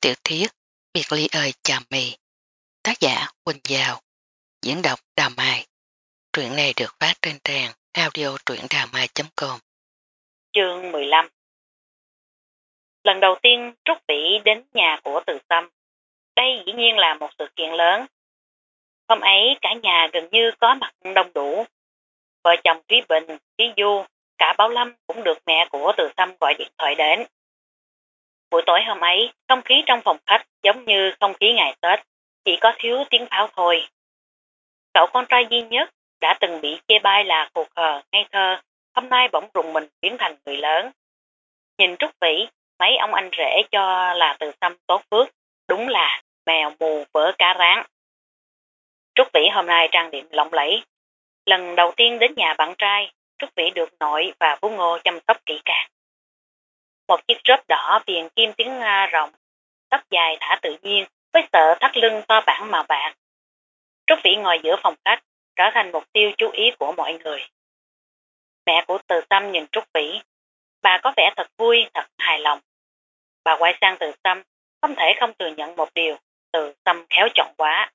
Tiểu thuyết Biệt ly ơi chà mì Tác giả Quỳnh Giao Diễn đọc Đà Mai. Truyện này được phát trên trang audio truyệnđàmai.com Chương 15 Lần đầu tiên Trúc Vĩ đến nhà của Từ Tâm. Đây dĩ nhiên là một sự kiện lớn. Hôm ấy cả nhà gần như có mặt đông đủ. Vợ chồng Thúy Bình, Thúy Du Cả Bảo Lâm cũng được mẹ của Từ Tâm gọi điện thoại đến. Buổi tối hôm ấy, không khí trong phòng khách giống như không khí ngày Tết, chỉ có thiếu tiếng pháo thôi. Cậu con trai duy nhất đã từng bị chê bai là khù khờ, ngây thơ, hôm nay bỗng rùng mình biến thành người lớn. Nhìn Trúc Vĩ, mấy ông anh rể cho là từ xăm tốt phước, đúng là mèo mù vỡ cá rán. Trúc Vĩ hôm nay trang điểm lộng lẫy. Lần đầu tiên đến nhà bạn trai, Trúc Vĩ được nội và Phú Ngô chăm sóc kỹ càng một chiếc rớp đỏ viền kim tiếng Nga rộng, tóc dài thả tự nhiên với sợ thắt lưng to bản màu bạc. Trúc Vĩ ngồi giữa phòng khách, trở thành mục tiêu chú ý của mọi người. Mẹ của Từ Tâm nhìn Trúc Vĩ, bà có vẻ thật vui, thật hài lòng. Bà quay sang Từ Tâm, không thể không thừa nhận một điều, Từ Tâm khéo chọn quá.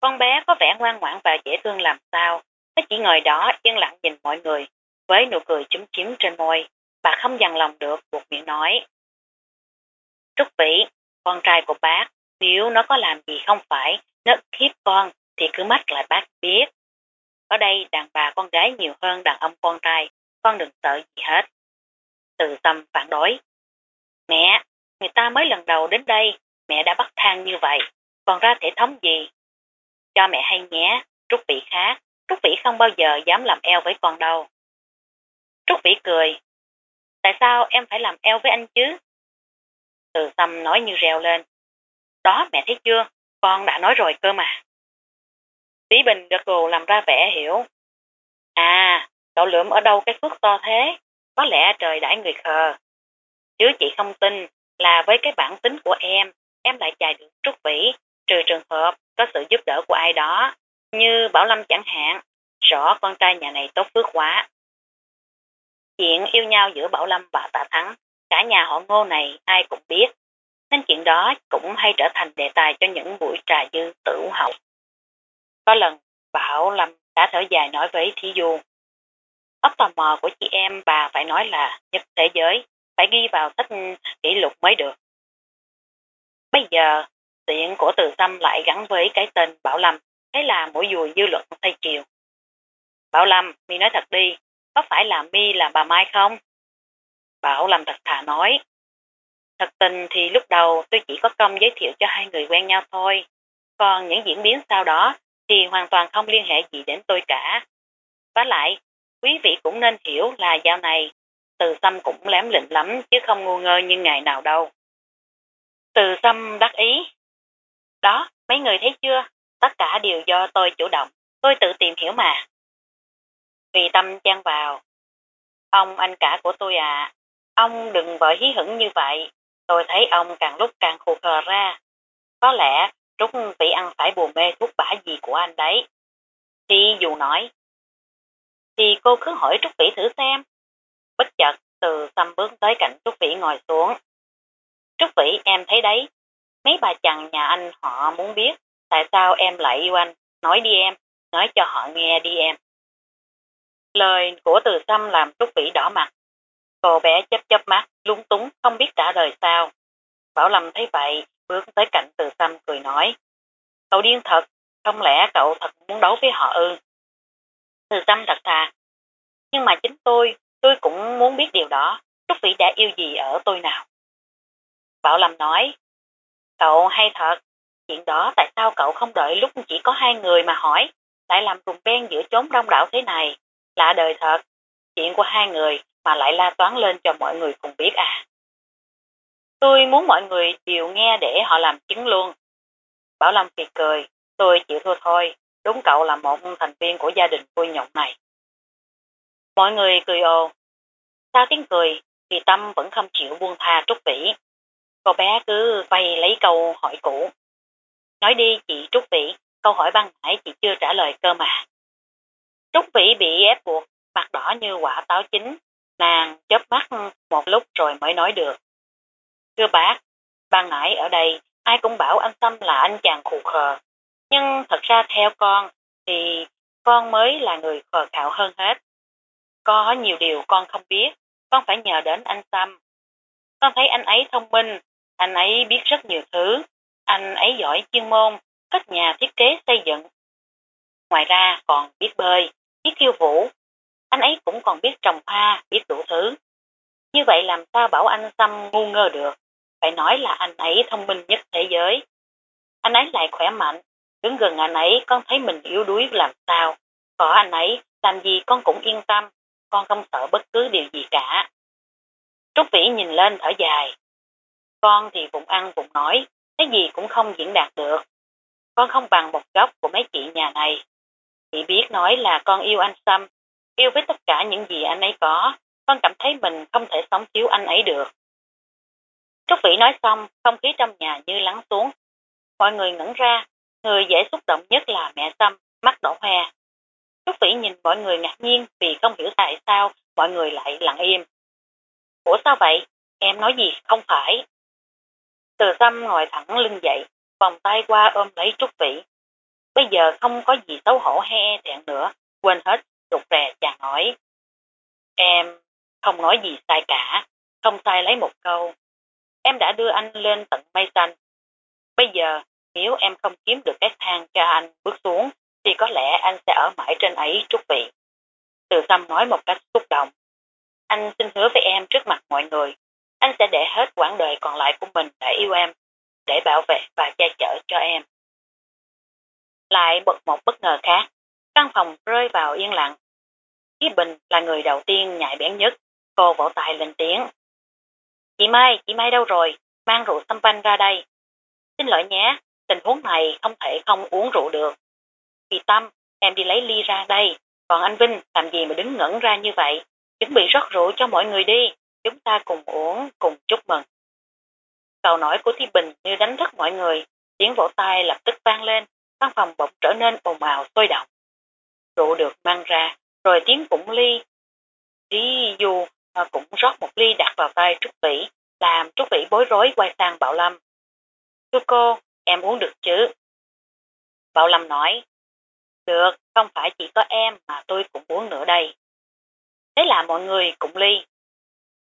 Con bé có vẻ ngoan ngoãn và dễ thương làm sao, nó chỉ ngồi đó yên lặng nhìn mọi người, với nụ cười chúm chím trên môi, bà không dằn lòng được buộc miệng nói. Trúc Vĩ, con trai của bác, nếu nó có làm gì không phải, nó khiếp con thì cứ mách lại bác biết. Ở đây đàn bà con gái nhiều hơn đàn ông con trai, con đừng sợ gì hết. Từ tâm phản đối. Mẹ, người ta mới lần đầu đến đây, mẹ đã bắt thang như vậy, còn ra thể thống gì? Cho mẹ hay nhé, Trúc Vĩ khác, Trúc Vĩ không bao giờ dám làm eo với con đâu. Trúc Vĩ cười, Tại sao em phải làm eo với anh chứ? Từ tâm nói như reo lên. Đó mẹ thấy chưa, con đã nói rồi cơ mà. Tí Bình gật gù làm ra vẻ hiểu. À, cậu lượm ở đâu cái phước to thế? Có lẽ trời đãi người khờ. Chứ chị không tin là với cái bản tính của em, em lại chài được trúc vĩ, trừ trường hợp có sự giúp đỡ của ai đó, như Bảo Lâm chẳng hạn. Rõ con trai nhà này tốt phước quá. Chuyện yêu nhau giữa Bảo Lâm và Tạ Thắng, cả nhà họ ngô này ai cũng biết, nên chuyện đó cũng hay trở thành đề tài cho những buổi trà dư tử hậu. Có lần, Bảo Lâm đã thở dài nói với Thí Du, ốc tò mò của chị em bà phải nói là nhất thế giới, phải ghi vào sách kỷ lục mới được. Bây giờ, tiện của từ Tâm lại gắn với cái tên Bảo Lâm, thế là mỗi dùi dư luận thay chiều. Bảo Lâm, mi nói thật đi, có phải là mi là bà Mai không? Bảo làm thật thà nói. Thật tình thì lúc đầu tôi chỉ có công giới thiệu cho hai người quen nhau thôi. Còn những diễn biến sau đó thì hoàn toàn không liên hệ gì đến tôi cả. Và lại, quý vị cũng nên hiểu là dạo này từ xăm cũng lém lịnh lắm chứ không ngu ngơ như ngày nào đâu. Từ xăm đắc ý. Đó, mấy người thấy chưa? Tất cả đều do tôi chủ động. Tôi tự tìm hiểu mà. Vì tâm chen vào. Ông anh cả của tôi à, ông đừng vội hí hửng như vậy, tôi thấy ông càng lúc càng khù khờ ra. Có lẽ Trúc bị ăn phải bùa mê thuốc bả gì của anh đấy. Thì dù nói, thì cô cứ hỏi Trúc Vĩ thử xem. Bất chợt từ xăm bước tới cạnh Trúc Vĩ ngồi xuống. Trúc Vĩ em thấy đấy, mấy bà chàng nhà anh họ muốn biết tại sao em lại yêu anh. Nói đi em, nói cho họ nghe đi em. Lời của từ xăm làm Trúc Vĩ đỏ mặt. Cô bé chấp chấp mắt, lung túng, không biết trả lời sao. Bảo Lâm thấy vậy, bước tới cạnh từ xăm cười nói. Cậu điên thật, không lẽ cậu thật muốn đấu với họ ư? Từ xăm thật thà. Nhưng mà chính tôi, tôi cũng muốn biết điều đó. Trúc Vĩ đã yêu gì ở tôi nào? Bảo Lâm nói. Cậu hay thật, chuyện đó tại sao cậu không đợi lúc chỉ có hai người mà hỏi, lại làm trùng ben giữa chốn đông đảo thế này? Lạ đời thật, chuyện của hai người mà lại la toán lên cho mọi người cùng biết à. Tôi muốn mọi người đều nghe để họ làm chứng luôn. Bảo Lâm thì cười, tôi chịu thua thôi, đúng cậu là một thành viên của gia đình vui nhộn này. Mọi người cười ồ. Sau tiếng cười, thì Tâm vẫn không chịu buông tha Trúc Vĩ. Cô bé cứ vay lấy câu hỏi cũ. Nói đi chị Trúc Vĩ, câu hỏi ban nãy chị chưa trả lời cơ mà. Trúc Vĩ bị ép buộc, mặt đỏ như quả táo chín, nàng chớp mắt một lúc rồi mới nói được. Thưa bác, Ban nãy ở đây, ai cũng bảo anh Tâm là anh chàng khù khờ. Nhưng thật ra theo con, thì con mới là người khờ khạo hơn hết. Có nhiều điều con không biết, con phải nhờ đến anh Tâm. Con thấy anh ấy thông minh, anh ấy biết rất nhiều thứ, anh ấy giỏi chuyên môn, các nhà thiết kế xây dựng. Ngoài ra còn biết bơi, biết khiêu vũ. Anh ấy cũng còn biết trồng hoa, biết đủ thứ. Như vậy làm sao bảo anh Tâm ngu ngơ được? Phải nói là anh ấy thông minh nhất thế giới. Anh ấy lại khỏe mạnh, đứng gần anh ấy con thấy mình yếu đuối làm sao. Có anh ấy, làm gì con cũng yên tâm, con không sợ bất cứ điều gì cả. Trúc Vĩ nhìn lên thở dài. Con thì vùng ăn vùng nói, cái gì cũng không diễn đạt được. Con không bằng một góc của mấy chị nhà này. Chỉ biết nói là con yêu anh Sâm, yêu với tất cả những gì anh ấy có, con cảm thấy mình không thể sống thiếu anh ấy được. Trúc Vĩ nói xong, không khí trong nhà như lắng xuống. Mọi người ngẩn ra, người dễ xúc động nhất là mẹ Sâm, mắt đỏ hoe. Trúc Vĩ nhìn mọi người ngạc nhiên vì không hiểu tại sao mọi người lại lặng im. Ủa sao vậy? Em nói gì không phải? Từ Sâm ngồi thẳng lưng dậy, vòng tay qua ôm lấy Trúc Vĩ. Bây giờ không có gì xấu hổ hay e thẹn nữa, quên hết, rụt rè chàng nói. Em không nói gì sai cả, không sai lấy một câu. Em đã đưa anh lên tận mây xanh. Bây giờ, nếu em không kiếm được cái thang cho anh bước xuống, thì có lẽ anh sẽ ở mãi trên ấy Trúc vị. Từ Sâm nói một cách xúc động. Anh xin hứa với em trước mặt mọi người, anh sẽ để hết quãng đời còn lại của mình để yêu em, để bảo vệ và che chở cho em. Lại bật một bất ngờ khác, căn phòng rơi vào yên lặng. Chí Bình là người đầu tiên nhạy bén nhất, cô vỗ tay lên tiếng. Chị Mai, chị Mai đâu rồi? Mang rượu xăm banh ra đây. Xin lỗi nhé, tình huống này không thể không uống rượu được. Vì Tâm, em đi lấy ly ra đây, còn anh Vinh làm gì mà đứng ngẩn ra như vậy? Chuẩn bị rót rượu cho mọi người đi, chúng ta cùng uống, cùng chúc mừng. Câu nói của Thi Bình như đánh thức mọi người, tiếng vỗ tay lập tức vang lên, căn phòng bỗng trở nên ồn ào sôi động. Rượu được mang ra, rồi tiếng cũng ly. Lý Du à, cũng rót một ly đặt vào tay Trúc Vĩ, làm Trúc Vĩ bối rối quay sang Bảo Lâm. Thưa cô, em uống được chứ? Bảo Lâm nói, được, không phải chỉ có em mà tôi cũng uống nữa đây. Thế là mọi người cũng ly.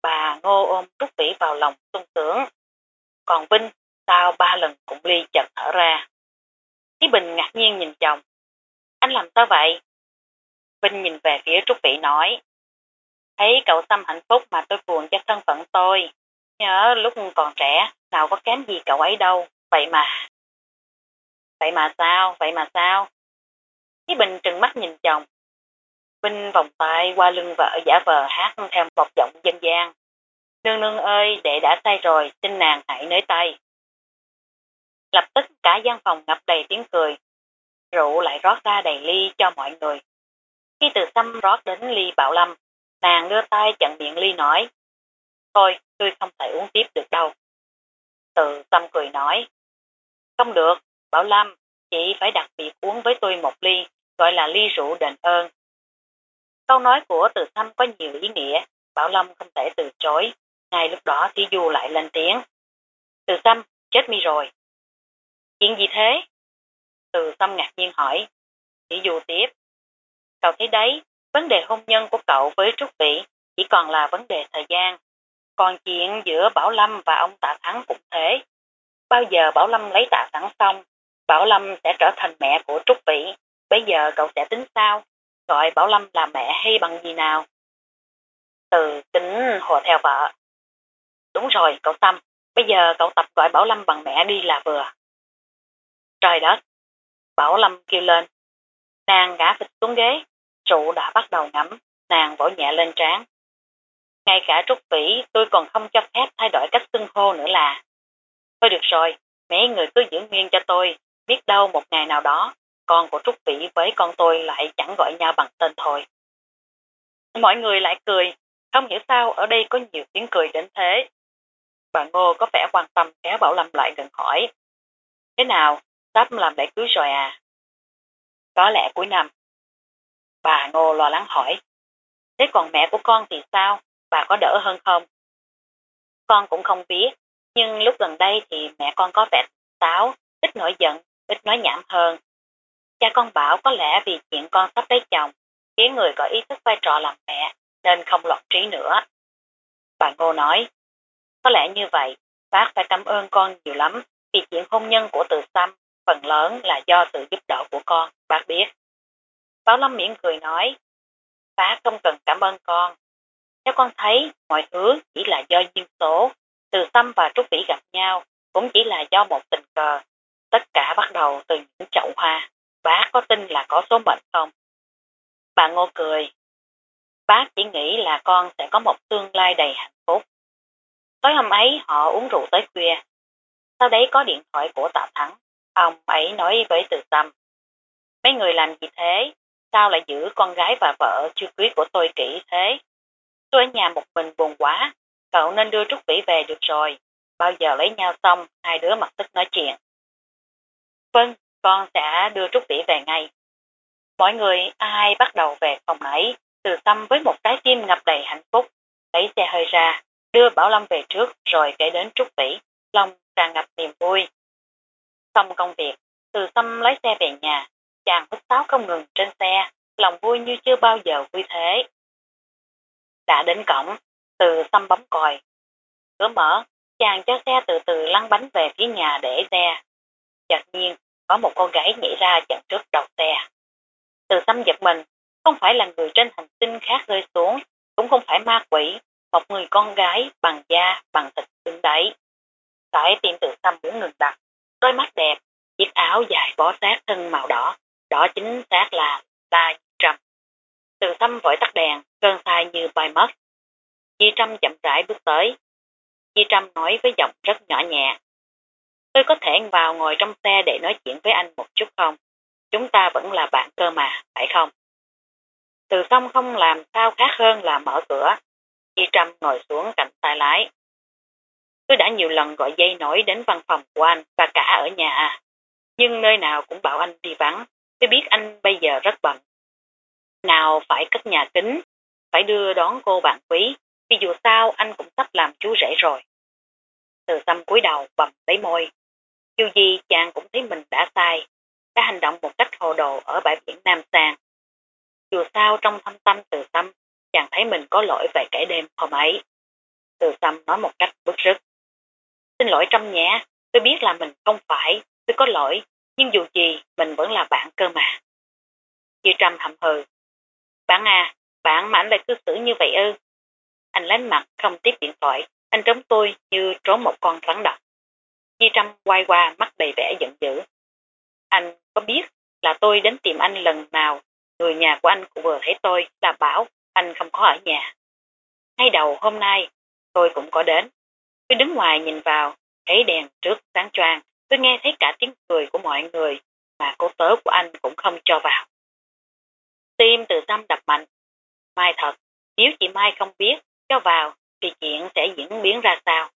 Bà ngô ôm Trúc Vĩ vào lòng sung sướng. Còn Vinh, sau ba lần cũng ly chật thở ra. Chí Bình ngạc nhiên nhìn chồng. Anh làm sao vậy? Vinh nhìn về phía Trúc Vĩ nói. Thấy cậu xăm hạnh phúc mà tôi buồn cho thân phận tôi. Nhớ lúc còn trẻ, nào có kém gì cậu ấy đâu. Vậy mà. Vậy mà sao? Vậy mà sao? Chí Bình trừng mắt nhìn chồng. Vinh vòng tay qua lưng vợ giả vờ hát theo một giọng dân gian. Nương nương ơi, đệ đã say rồi, xin nàng hãy nới tay. Lập tức cả gian phòng ngập đầy tiếng cười. Rượu lại rót ra đầy ly cho mọi người. Khi từ xăm rót đến ly Bảo Lâm, nàng đưa tay chặn miệng ly nói. Thôi, tôi không thể uống tiếp được đâu. Từ xăm cười nói. Không được, Bảo Lâm, chị phải đặc biệt uống với tôi một ly, gọi là ly rượu đền ơn. Câu nói của từ xăm có nhiều ý nghĩa, Bảo Lâm không thể từ chối. Ngay lúc đó Thí Du lại lên tiếng. Từ xăm, chết mi rồi. Chuyện gì thế? Từ tâm ngạc nhiên hỏi. chỉ dù tiếp. Cậu thấy đấy, vấn đề hôn nhân của cậu với Trúc Vĩ chỉ còn là vấn đề thời gian. Còn chuyện giữa Bảo Lâm và ông Tạ Thắng cũng thế. Bao giờ Bảo Lâm lấy Tạ Thắng xong, Bảo Lâm sẽ trở thành mẹ của Trúc Vĩ. Bây giờ cậu sẽ tính sao? Gọi Bảo Lâm là mẹ hay bằng gì nào? Từ tính hồ theo vợ. Đúng rồi, cậu Tâm. Bây giờ cậu tập gọi Bảo Lâm bằng mẹ đi là vừa. Trời đất! Bảo Lâm kêu lên. Nàng ngã phịch xuống ghế. Trụ đã bắt đầu ngắm. Nàng vỗ nhẹ lên trán. Ngay cả Trúc Vĩ tôi còn không cho phép thay đổi cách xưng hô nữa là. Thôi được rồi, mấy người cứ giữ nguyên cho tôi. Biết đâu một ngày nào đó, con của Trúc Vĩ với con tôi lại chẳng gọi nhau bằng tên thôi. Mọi người lại cười, không hiểu sao ở đây có nhiều tiếng cười đến thế. Bà Ngô có vẻ quan tâm kéo Bảo Lâm lại gần hỏi. Thế nào, sắp làm lễ cưới rồi à? Có lẽ cuối năm. Bà Ngô lo lắng hỏi. Thế còn mẹ của con thì sao? Bà có đỡ hơn không? Con cũng không biết, Nhưng lúc gần đây thì mẹ con có vẻ táo, ít nổi giận, ít nói nhảm hơn. Cha con bảo có lẽ vì chuyện con sắp lấy chồng, khiến người có ý thức vai trò làm mẹ, nên không lọt trí nữa. Bà Ngô nói, có lẽ như vậy, bác phải cảm ơn con nhiều lắm, vì chuyện hôn nhân của từ Xăm phần lớn là do sự giúp đỡ của con, bác biết. Báo Lâm miễn cười nói, bác không cần cảm ơn con. Theo con thấy, mọi thứ chỉ là do duyên số, từ tâm và Trúc Vĩ gặp nhau, cũng chỉ là do một tình cờ. Tất cả bắt đầu từ những chậu hoa, bác có tin là có số mệnh không? Bà Ngô cười, bác chỉ nghĩ là con sẽ có một tương lai đầy hạnh phúc. Tối hôm ấy họ uống rượu tới khuya. Sau đấy có điện thoại của Tạ Thắng. Ông ấy nói với Từ Tâm. Mấy người làm gì thế? Sao lại giữ con gái và vợ chưa cưới của tôi kỹ thế? Tôi ở nhà một mình buồn quá. Cậu nên đưa Trúc Vĩ về được rồi. Bao giờ lấy nhau xong, hai đứa mặt tức nói chuyện. Vâng, con sẽ đưa Trúc Vĩ về ngay. Mọi người ai bắt đầu về phòng ấy từ tâm với một trái tim ngập đầy hạnh phúc, lấy xe hơi ra, đưa Bảo Lâm về trước rồi kể đến Trúc Vĩ, lòng tràn ngập niềm vui. Xong công việc, từ xăm lái xe về nhà, chàng hút sáo không ngừng trên xe, lòng vui như chưa bao giờ vui thế. Đã đến cổng, từ xăm bấm còi. Cửa mở, chàng cho xe từ từ lăn bánh về phía nhà để xe. Chợt nhiên, có một cô gái nhảy ra chặn trước đầu xe. Từ xăm giật mình, không phải là người trên hành tinh khác rơi xuống, cũng không phải ma quỷ, một người con gái bằng da, bằng thịt đứng đấy. Tại tim từ xăm muốn ngừng đặt, đôi mắt đẹp, chiếc áo dài bó sát thân màu đỏ, đỏ chính xác là la trầm. Từ tâm vội tắt đèn, cơn sai như bay mất. Di Trâm chậm rãi bước tới. Di Trâm nói với giọng rất nhỏ nhẹ. Tôi có thể vào ngồi trong xe để nói chuyện với anh một chút không? Chúng ta vẫn là bạn cơ mà, phải không? Từ xong không làm sao khác hơn là mở cửa. Di Trâm ngồi xuống cạnh tay lái. Tôi đã nhiều lần gọi dây nổi đến văn phòng của anh và cả ở nhà. Nhưng nơi nào cũng bảo anh đi vắng. Tôi biết anh bây giờ rất bận. Nào phải cất nhà kính, phải đưa đón cô bạn quý, vì dù sao anh cũng sắp làm chú rể rồi. Từ xăm cúi đầu bầm lấy môi. Dù gì chàng cũng thấy mình đã sai, đã hành động một cách hồ đồ ở bãi biển Nam Sang. Dù sao trong thâm tâm từ tâm, chàng thấy mình có lỗi về cái đêm hôm ấy. Từ tâm nói một cách bức rứt. Xin lỗi Trâm nhé, tôi biết là mình không phải, tôi có lỗi, nhưng dù gì mình vẫn là bạn cơ mà. Dư Trâm hậm hừ. Bạn à, bạn mà anh lại cư xử như vậy ư. Anh lánh mặt không tiếp điện thoại, anh trống tôi như trốn một con rắn độc. Di Trâm quay qua mắt đầy vẻ giận dữ. Anh có biết là tôi đến tìm anh lần nào, người nhà của anh cũng vừa thấy tôi là bảo anh không có ở nhà. Ngay đầu hôm nay, tôi cũng có đến. Tôi đứng ngoài nhìn vào, thấy đèn trước sáng choang, tôi nghe thấy cả tiếng cười của mọi người, mà cô tớ của anh cũng không cho vào. Tim từ tâm đập mạnh. Mai thật, nếu chị Mai không biết, cho vào, thì chuyện sẽ diễn biến ra sao.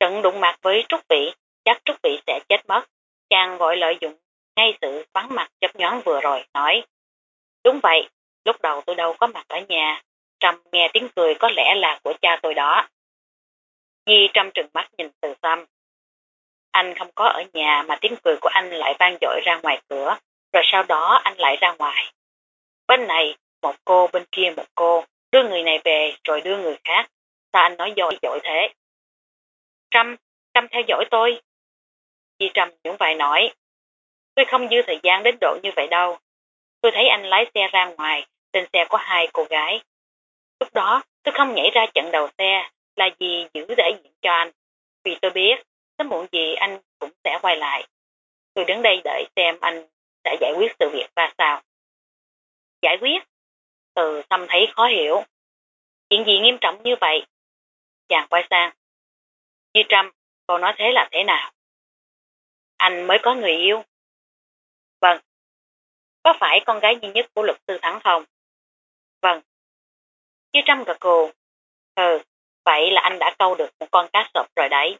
Trận đụng mặt với Trúc Vị, chắc Trúc Vị sẽ chết mất. Chàng vội lợi dụng ngay sự vắng mặt chấp nhón vừa rồi, nói. Đúng vậy, lúc đầu tôi đâu có mặt ở nhà. trầm nghe tiếng cười có lẽ là của cha tôi đó. Nhi Trâm trừng mắt nhìn từ xăm. Anh không có ở nhà mà tiếng cười của anh lại vang dội ra ngoài cửa, rồi sau đó anh lại ra ngoài. Bên này, một cô, bên kia một cô, đưa người này về rồi đưa người khác. Sao anh nói dội dội thế? Trâm, Trâm theo dõi tôi. Di Trâm những vài nói, tôi không dư thời gian đến độ như vậy đâu. Tôi thấy anh lái xe ra ngoài, trên xe có hai cô gái. Lúc đó, tôi không nhảy ra chặn đầu xe, là gì giữ đại diện cho anh. Vì tôi biết, sớm muộn gì anh cũng sẽ quay lại. Tôi đứng đây đợi xem anh sẽ giải quyết sự việc ra sao. Giải quyết? Từ tâm thấy khó hiểu. Chuyện gì nghiêm trọng như vậy? Chàng quay sang. Như Trâm, cô nói thế là thế nào? Anh mới có người yêu. Vâng. Có phải con gái duy nhất của luật sư Thắng không? Vâng. Như Trâm gật cù. Ừ, vậy là anh đã câu được một con cá sộp rồi đấy.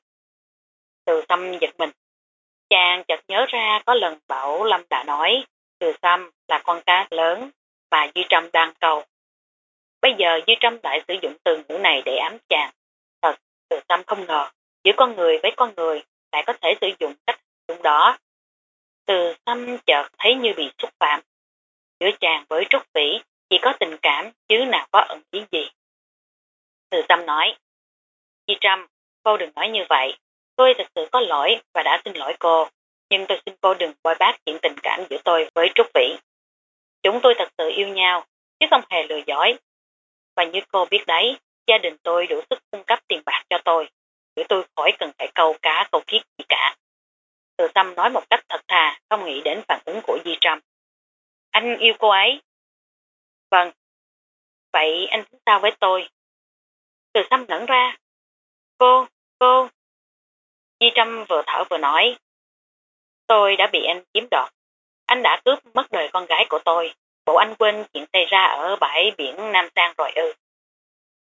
Từ Tâm giật mình. Chàng chợt nhớ ra có lần Bảo Lâm đã nói Từ Tâm là con cá lớn mà Duy Trâm đang câu. Bây giờ Duy Trâm lại sử dụng từ ngữ này để ám chàng. Thật, Từ Tâm không ngờ giữa con người với con người lại có thể sử dụng cách đúng đó. Từ xăm chợt thấy như bị xúc phạm. Giữa chàng với Trúc Vĩ chỉ có tình cảm chứ nào có ẩn ý gì. Từ Tâm nói, Di Trâm, cô đừng nói như vậy. Tôi thật sự có lỗi và đã xin lỗi cô, nhưng tôi xin cô đừng bôi bác chuyện tình cảm giữa tôi với Trúc Vĩ. Chúng tôi thật sự yêu nhau, chứ không hề lừa dối. Và như cô biết đấy, gia đình tôi đủ sức cung cấp tiền bạc cho tôi, để tôi khỏi cần phải câu cá câu kiết gì cả. Từ Tâm nói một cách thật thà, không nghĩ đến phản ứng của Di Trâm. Anh yêu cô ấy. Vâng. Vậy anh tính sao với tôi? Từ Tâm lẫn ra. Cô, cô. Di Trâm vừa thở vừa nói. Tôi đã bị anh chiếm đoạt. Anh đã cướp mất đời con gái của tôi. Bộ anh quên chuyện xảy ra ở bãi biển Nam Sang rồi ư.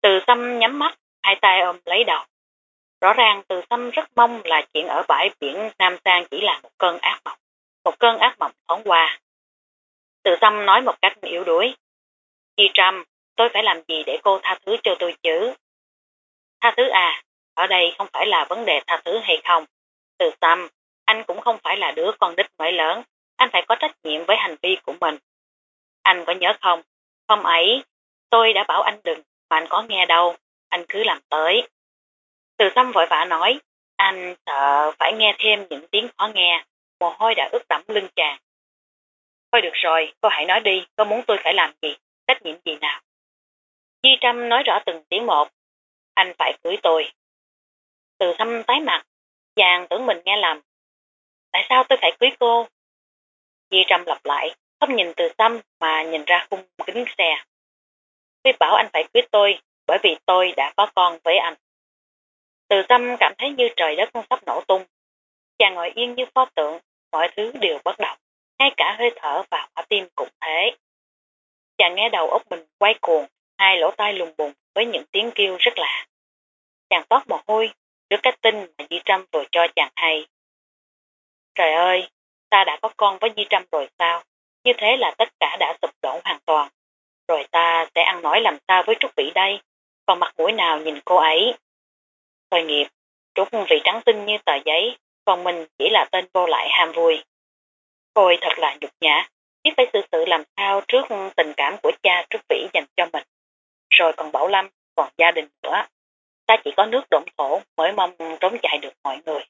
Từ Tâm nhắm mắt, hai tay ôm lấy đầu. Rõ ràng từ Tâm rất mong là chuyện ở bãi biển Nam Sang chỉ là một cơn ác mộng. Một cơn ác mộng thoáng qua. Từ Tâm nói một cách yếu đuối. Di Trâm, tôi phải làm gì để cô tha thứ cho tôi chứ? Tha thứ à, ở đây không phải là vấn đề tha thứ hay không. Từ Tâm, anh cũng không phải là đứa con đích mới lớn. Anh phải có trách nhiệm với hành vi của mình. Anh có nhớ không? Hôm ấy, tôi đã bảo anh đừng, mà anh có nghe đâu. Anh cứ làm tới. Từ tâm vội vã nói, anh sợ phải nghe thêm những tiếng khó nghe, mồ hôi đã ướt đẫm lưng chàng. Thôi được rồi, cô hãy nói đi, cô muốn tôi phải làm gì, trách nhiệm gì nào. Di Trâm nói rõ từng tiếng một, anh phải cưới tôi. Từ thâm tái mặt, chàng tưởng mình nghe lầm. Tại sao tôi phải cưới cô? Di Trâm lặp lại, không nhìn từ tâm mà nhìn ra khung kính xe. Tôi bảo anh phải cưới tôi, bởi vì tôi đã có con với anh. Từ tâm cảm thấy như trời đất sắp nổ tung. Chàng ngồi yên như pho tượng, mọi thứ đều bất động, ngay cả hơi thở và quả tim cũng thế. Chàng nghe đầu óc mình quay cuồng, hai lỗ tai lùng bùng với những tiếng kêu rất lạ. Chàng toát mồ hôi trước cái tin mà Di Trâm vừa cho chàng hay. Trời ơi, ta đã có con với Di Trâm rồi sao? Như thế là tất cả đã sụp đổ hoàn toàn. Rồi ta sẽ ăn nói làm sao với Trúc Vĩ đây? Còn mặt mũi nào nhìn cô ấy? Thôi nghiệp, Trúc vị trắng tinh như tờ giấy, còn mình chỉ là tên vô lại ham vui. Ôi thật là nhục nhã, biết phải xử sự làm sao trước tình cảm của cha Trúc Vĩ dành cho mình. Rồi còn Bảo Lâm, còn gia đình nữa. Ta chỉ có nước đổng thổ mới mong trốn chạy được mọi người.